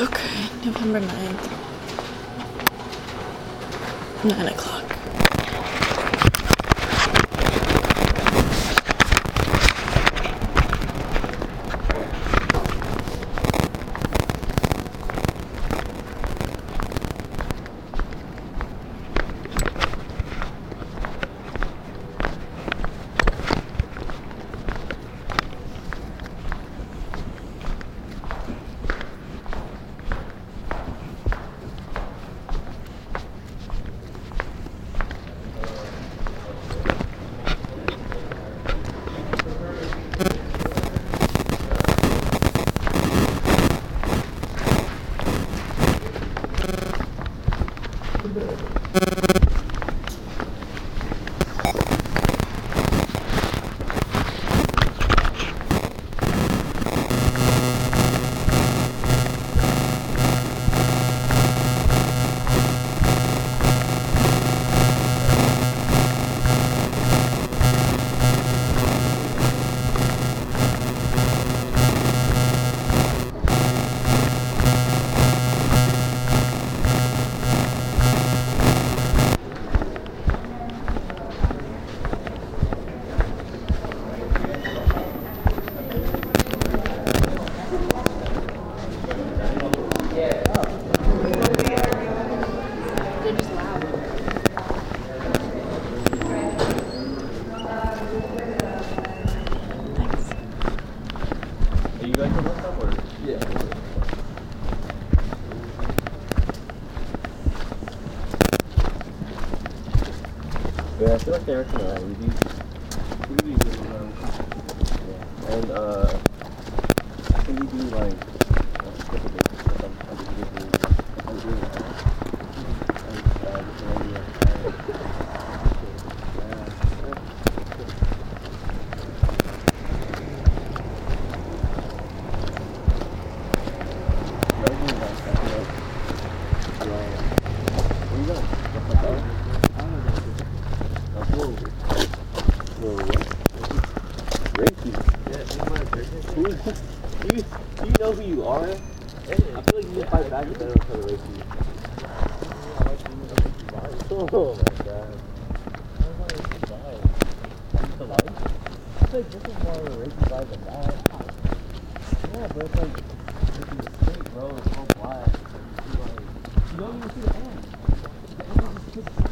Okay, November 9th. 9 o'clock. Feel like they're actually around. We do. We do these little rounds. Yeah. And uh, I think we do like. uh, skip a bit or some- some people do- some people do, uh, like, uh, different ideas. Yeah. Do you, do you know who you are? I feel like you can fight back better for the race you. Oh my god. It's like this is more of a racing vibe than that. Yeah, but it's like this is straight, bro. It's black. You don't even see the end. That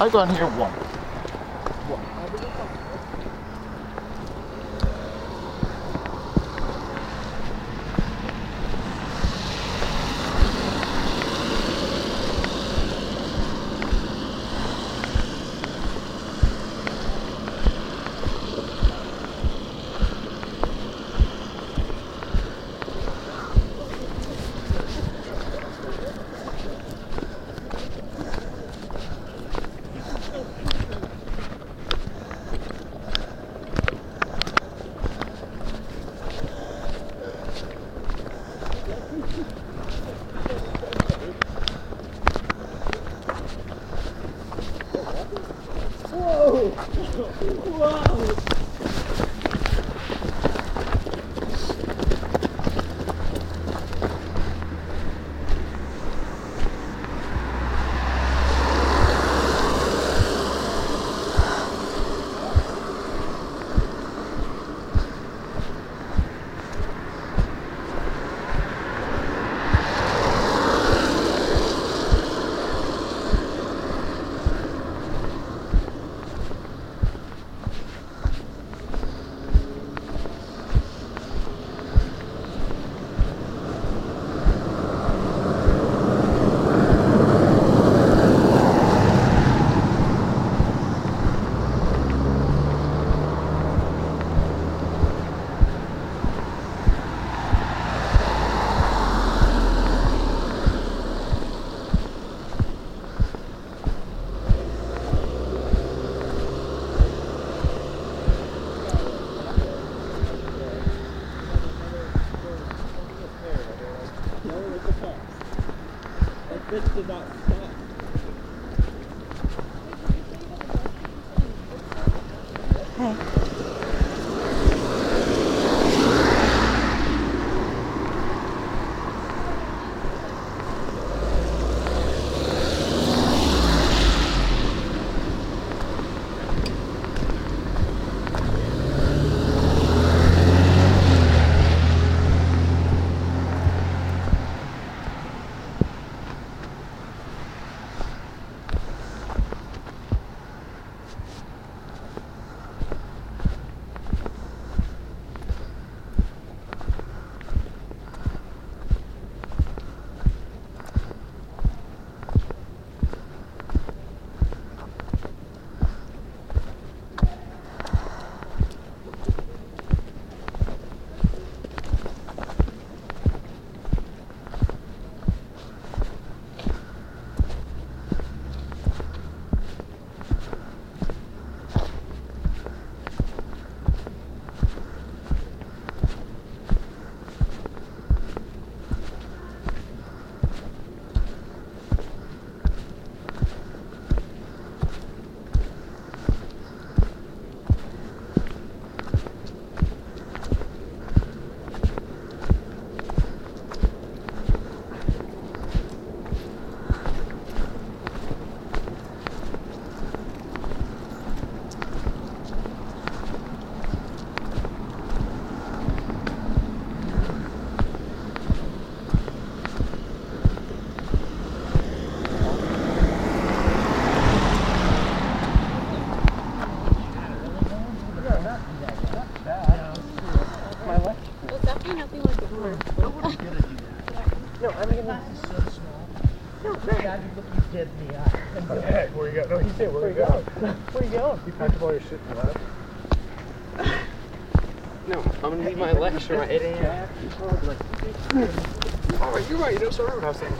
I gone here once. Hi. All right, oh, you're right. You know, so I remember I was saying.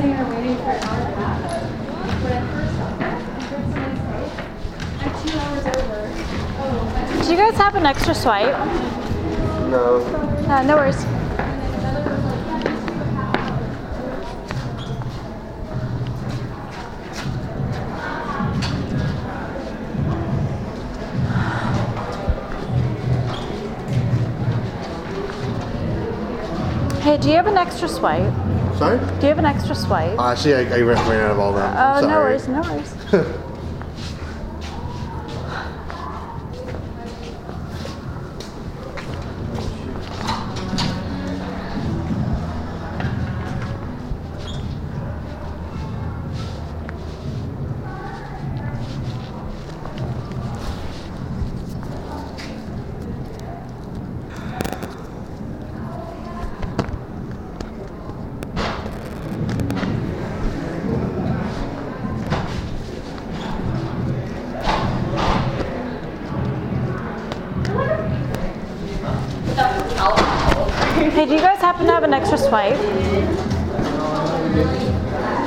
Sitting there waiting for an hour and a half, when I first got there, I heard someone say, at two hours over, oh, Do you guys have an extra swipe? No. Uh, no worries. Hey, do you have an extra swipe? Sorry? Do you have an extra swipe? Uh, actually, I, I ran out of all them. Oh, I'm no worries, no worries. Hey, do you guys happen to have an extra swipe?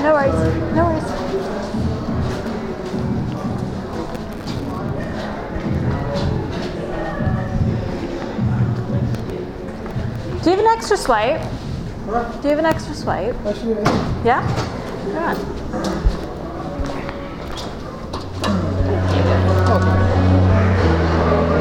No worries, no worries. Do you have an extra swipe? Do you have an extra swipe? Yeah? Come on. How's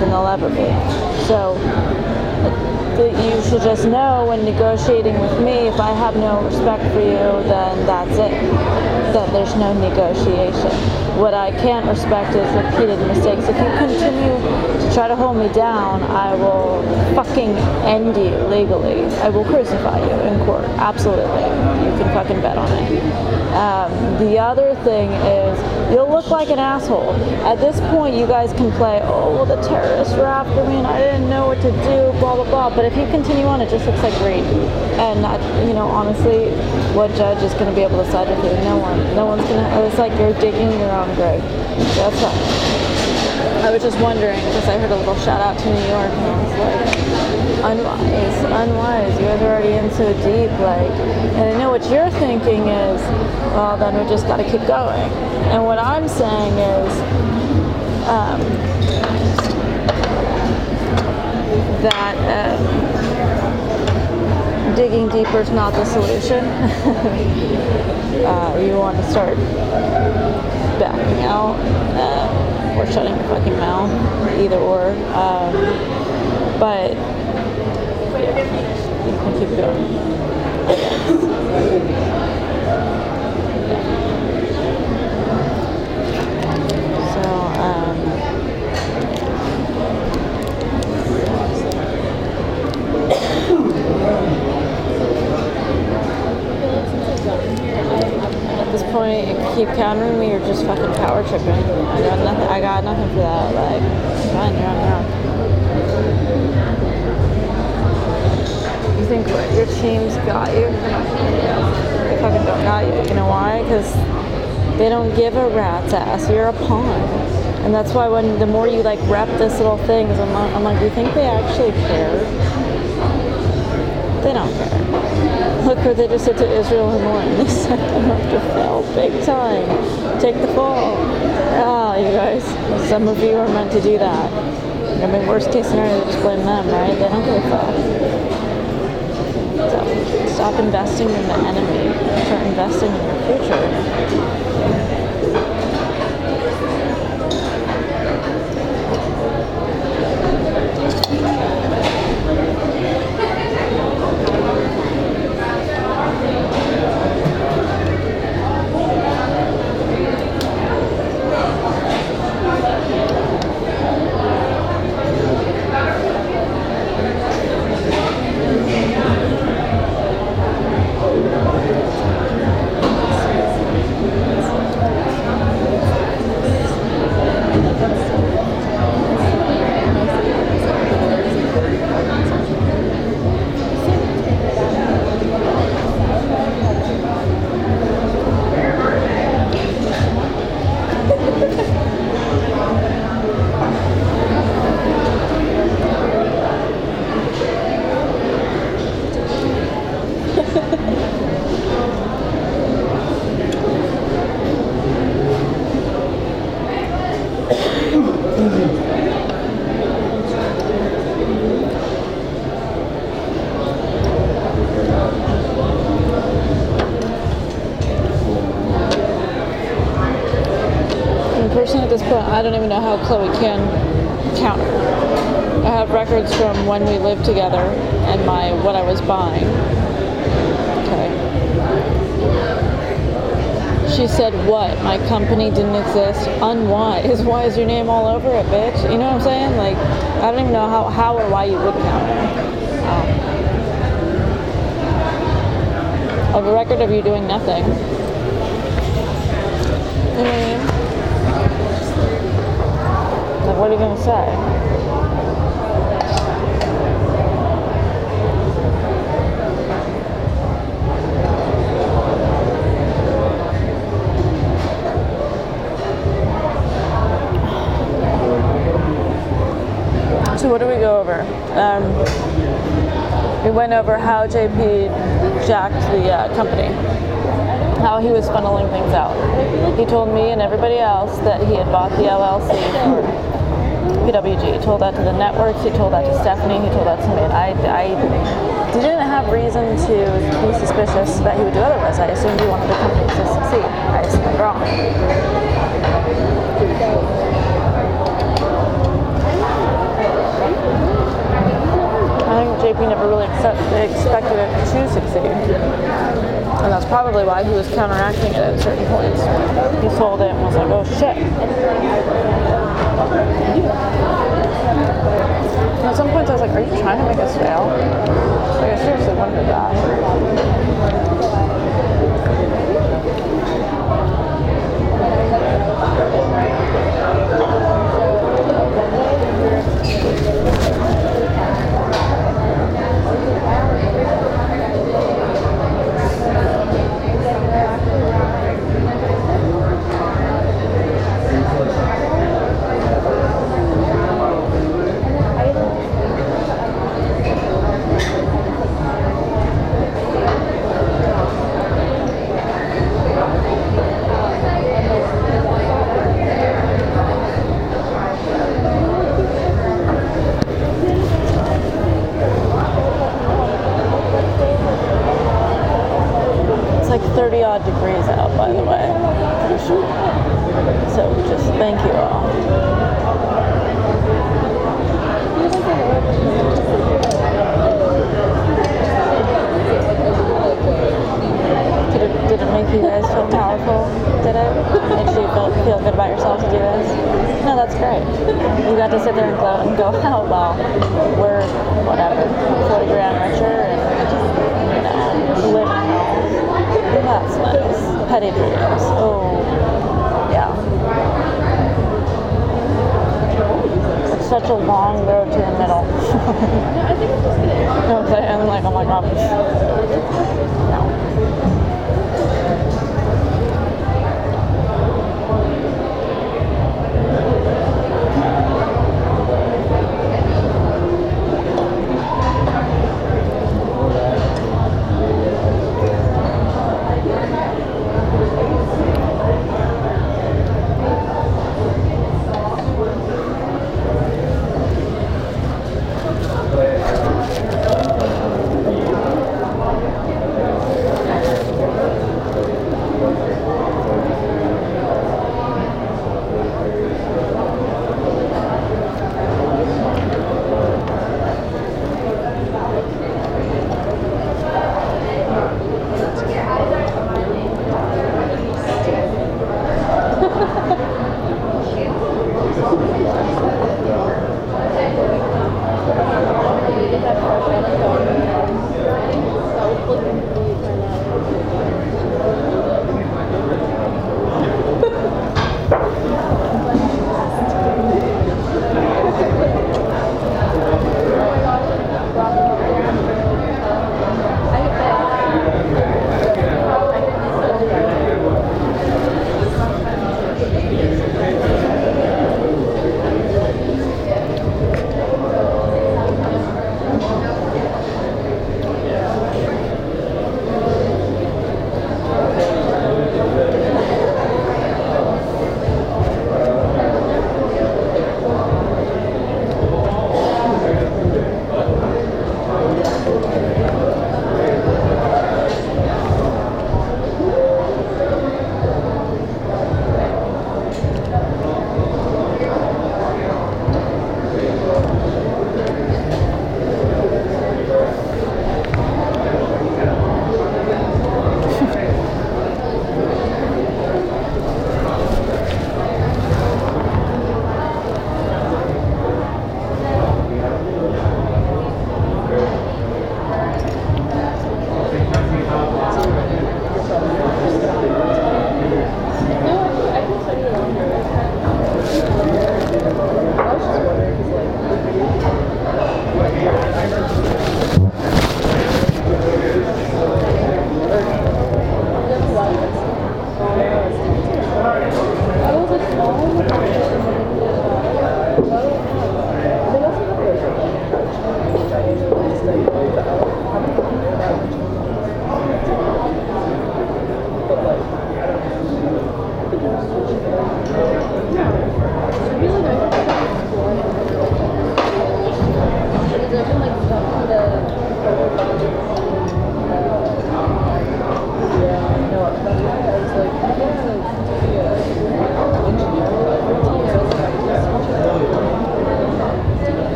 than they'll ever be. So, that you should just know when negotiating with me, if I have no respect for you, then that's it. That there's no negotiation. What I can't respect is repeated mistakes. If you continue to try to hold me down, I will fucking end you legally. I will crucify you in court. Absolutely. You can fucking bet on it. Um, the other thing is, you'll look like an asshole. At this point, you guys can play, oh, well, the terrorists were after me and I didn't know what to do, blah, blah, blah. But if you continue on, it just looks like greed. And, you know, honestly, what judge is going to be able to side with you? No one. No one's going to. It's like you're digging your own grave. That's. I was just wondering because I heard a little shout out to New York and I was like, unwise, unwise. You guys are already in so deep, like. And I know what you're thinking is, well, then we just got to keep going. And what I'm saying is, um, that um, digging deeper is not the solution. uh, you want to start backing out uh, or shutting your fucking mouth, either or. Um, but you can keep going. I guess. So, um, At this point, keep countering me, you're just fucking power tripping. I got nothing. I got nothing for that. Like, fine, you're on your own. You think what, your team's got you? They fucking don't got you. You know why? Because they don't give a rat's ass. You're a pawn. And that's why when the more you like rep this little thing, I'm, I'm like, do you think they actually care? They don't care. Look what they just did to Israel and won. They sent them up to fail big time. Take the fall. Ah, you guys. Some of you are meant to do that. I mean, worst case scenario, just blame them, right? They don't give a fuck. So, stop investing in the enemy. Start investing in your future. I don't even know how Chloe can count. I have records from when we lived together and my what I was buying. Okay. She said, "What? My company didn't exist? Unwise. Why is your name all over it, bitch? You know what I'm saying? Like, I don't even know how, how or why you would counter. Um, I have a record of you doing nothing. You know what are you gonna say? So what do we go over? Um, we went over how JP jacked the uh, company, how he was funneling things out. He told me and everybody else that he had bought the LLC for PWG. He told that to the networks. He told that to Stephanie. He told that to me. I, I didn't have reason to be suspicious that he would do otherwise. I assumed he wanted the company to succeed. I assumed wrong. I think JP never really accept, expected it to succeed. And that's probably why he was counteracting it at certain points. He sold it and was like, oh shit. At some points I was like, are you trying to make us fail? Like, I seriously wondered that.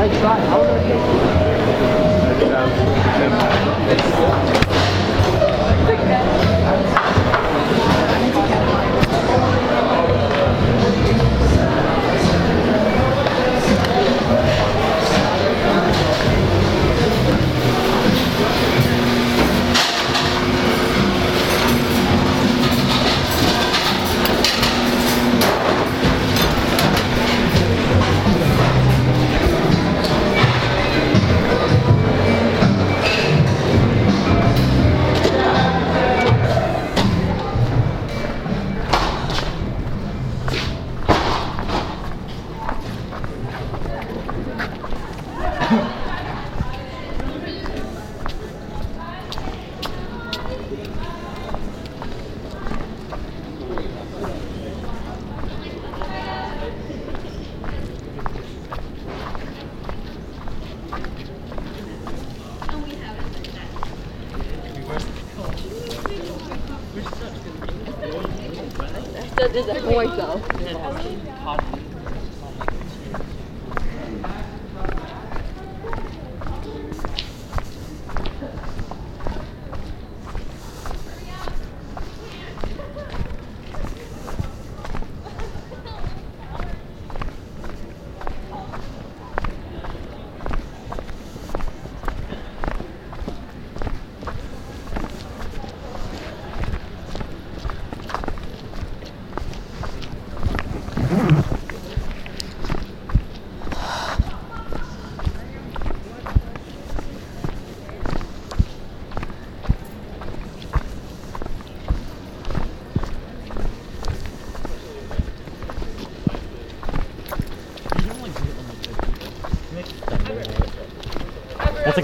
right side. How would I get?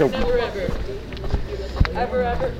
like a. Never ever. Ever ever.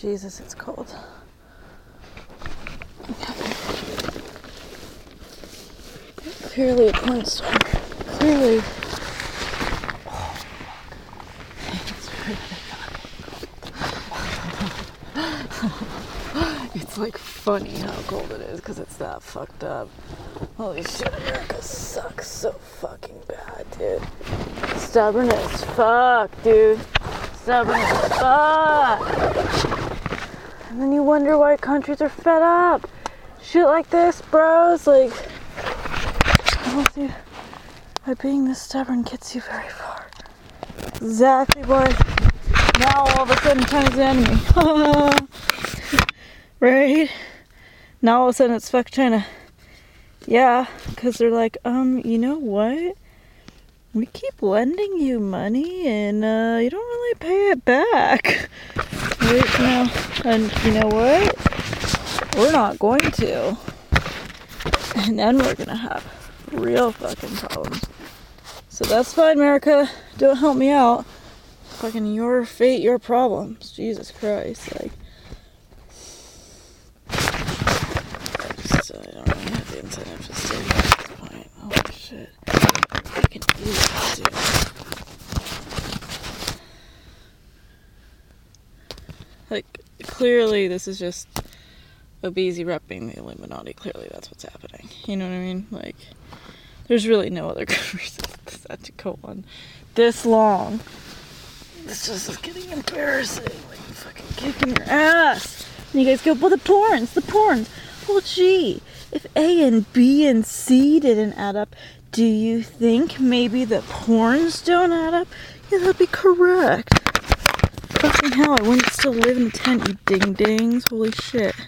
Jesus, it's cold. Clearly a porn star. Clearly. It's like funny how cold it is because it's that fucked up. Holy shit, America sucks so fucking bad, dude. Stubborn as fuck, dude. Stubborn as fuck. And then you wonder why countries are fed up. Shit like this, bros. Like, I don't see why being this stubborn gets you very far. Exactly why now all of a sudden China's the enemy. right? Now all of a sudden it's fuck China. Yeah, because they're like, um, you know what? We keep lending you money and uh, you don't really pay it back. Right now, and you know what? We're not going to. And then we're gonna have real fucking problems. So that's fine, America. Don't help me out. Fucking your fate, your problems. Jesus Christ. Like, I just, I don't really have the incentive to stay at this point. Oh shit. Fucking idiot, dude. Like, clearly this is just Obeezy repping the Illuminati. Clearly that's what's happening. You know what I mean? Like, there's really no other good reason for that to go on this long. This just is getting embarrassing. Like, fucking kicking your ass. And you guys go, well, the porns, the porns. Well, gee, if A and B and C didn't add up, do you think maybe the porns don't add up? Yeah, that'd be correct. Fucking hell, I wouldn't still live in a tent, you ding dings. Holy shit.